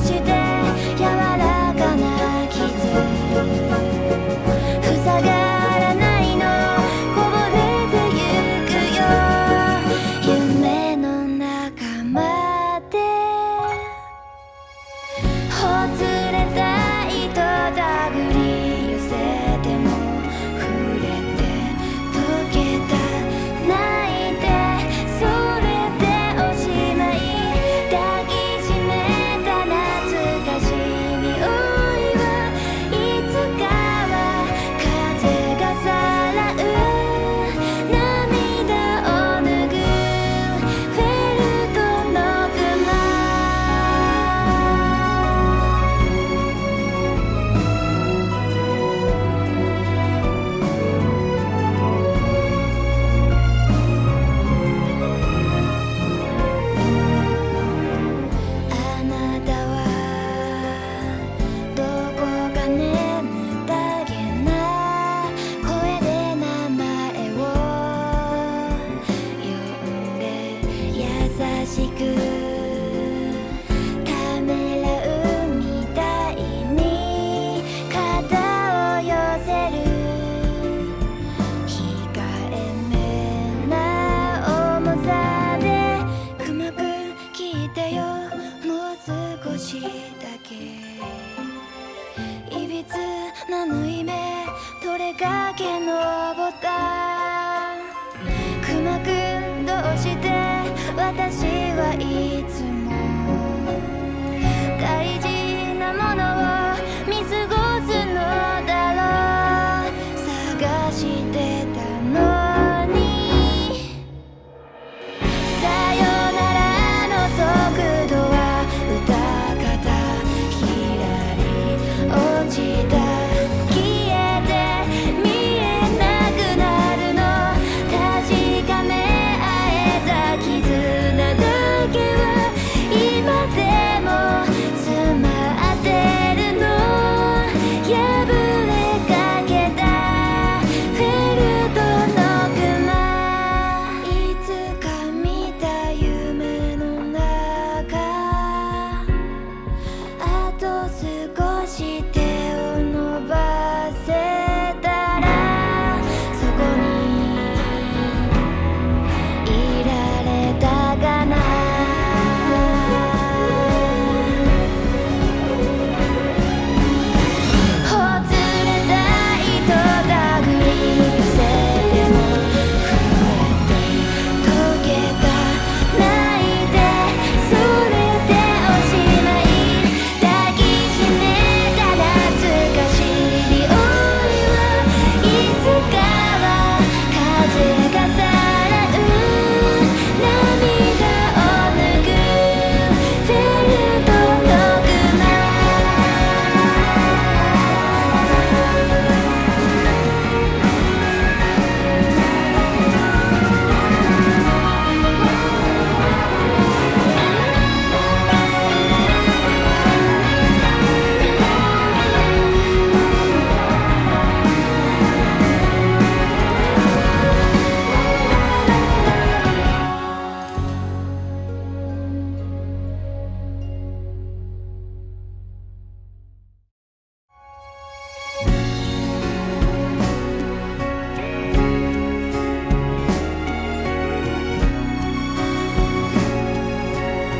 してしくためらうみたいに肩を寄せる控えめな重さでくまく聞いてよもう少しだけいびつな縫い目どれかけのボタン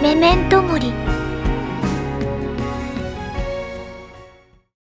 メメントモリ」